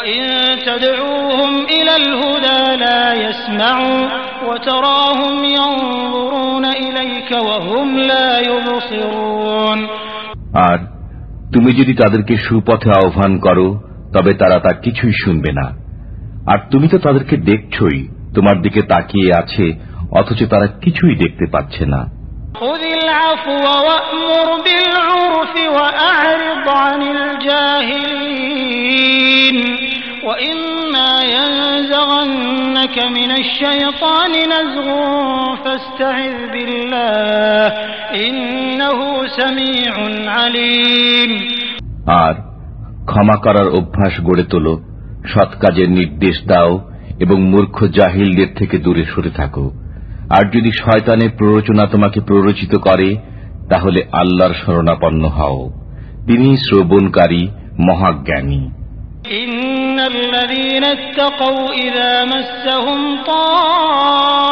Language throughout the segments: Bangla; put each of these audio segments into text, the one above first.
وإن تدعوهم إلى الهدى لا يسمعوا وتراهم ينظرون إليك وهم لا يبصرون আর তুমি যদি তাদেরকে সুপথে আহ্বান করো তবে তারা তা কিছুই শুনবে না আর তুমি তো তাদেরকে দেখছই তোমার দিকে তাকিয়ে আছে অথচ তারা কিছুই দেখতে পাচ্ছে না خذ العفو وأمر بالعرف وأعرض عن الجاهلين আর ক্ষমা করার অভ্যাস গড়ে তোলো সৎ কাজের নির্দেশ দাও এবং মূর্খ জাহিলদের থেকে দূরে সরে থাকো। আর যদি শয়তানের প্ররোচনা তোমাকে প্ররোচিত করে তাহলে আল্লাহর শরণাপন্ন হও। তিনি শ্রবণকারী মহাজ্ঞানী। الذين اتقوا إذا مسهم طائف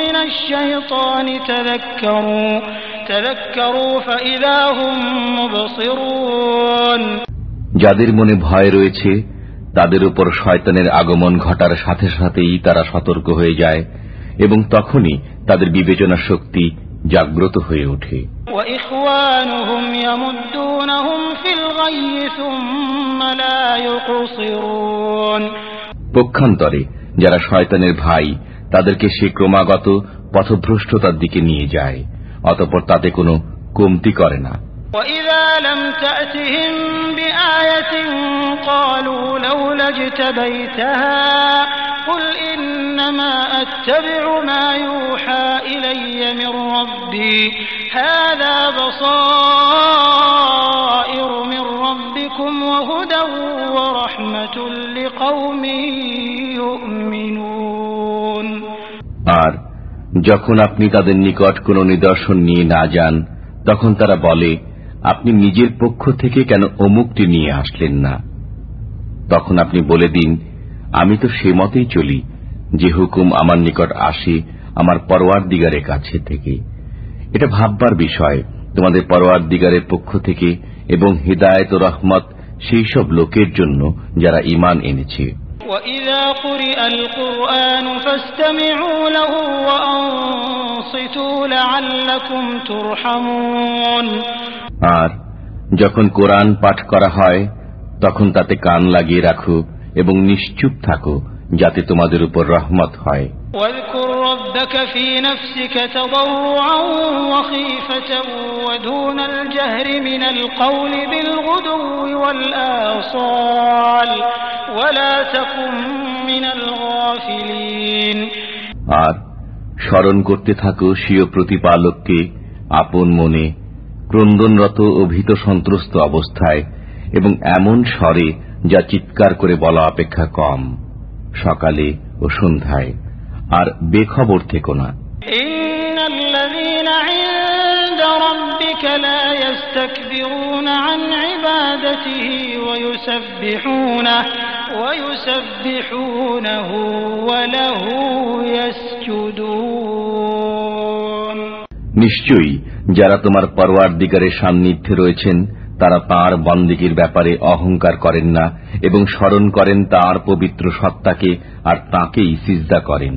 من الشيطان تذكروا تذكروا فإذا هم مبصرون যাদের মনে ভয় রয়েছে তাদের উপর শয়তানের আগমন ঘটার সাথে সাথেই তারা সতর্ক হয়ে যায় এবং তখনই তাদের বিবেচনা শক্তি জাগ্রত হয়ে ওঠে পক্ষান্তরে যারা শয়তানের ভাই তাদেরকে সে ক্রমাগত পথভ্রষ্টতার দিকে নিয়ে যায় অতপর তাতে কোনো কমতি করে না وإذا لم تأتهم بآية قالوا لولا اجتبيتها قل إنما أتبع ما يوحى إلي من ربي هذا بصائر আর যখন আপনি তাদের নিকট কোনো নিদর্শন নিয়ে না যান, তখন তারা বলে, আপনি নিজের পক্ষ থেকে কেন অমুকটি নিয়ে আসলেন না? তখন আপনি বলে দিন, আমি তো সে মতেই চলি, যে হুকুম আমার নিকট আসে আমার পরোয়ার দিগারের কাছে থেকে। এটা ভাববার বিষয়, তোমাদের পরোয়ার দিগারের পক্ষ থেকে এবং হৃদায়ত রহমত সেই সব লোকের জন্য যারা ইমান এনেছে। وإذا قرئ القرآن فاستمعوا له وأنصتوا لعلكم ترحمون আর যখন কোরআন পাঠ করা হয় তখন তাতে কান লাগিয়ে রাখো এবং নিশ্চুপ থাকো যাতে তোমাদের উপর রহমত হয় واذكر ربك في نفسك تضرعا وخيفة ودون الجهر من القول بالغدو والآصال আর স্মরণ করতে থাকো সিও প্রতিপালককে আপন মনে ক্রন্দনরত ও ভীত সন্ত্রস্ত অবস্থায় এবং এমন স্বরে যা চিৎকার করে বলা অপেক্ষা কম, সকালে ও সন্ধ্যায়। আর বেখবর থেকে না। ربك لا يستكبرون عن عبادته ويسبحونه ويسبحونه وله يسجدون নিশ্চয়ই যারা তোমার পরওয়ার দিগারের সান্নিধ্যে রয়েছেন তারা তাঁর বন্দিগির ব্যাপারে অহংকার করেন না এবং স্মরণ করেন তাঁর পবিত্র সত্তাকে আর তাঁকেই সিজদা করেন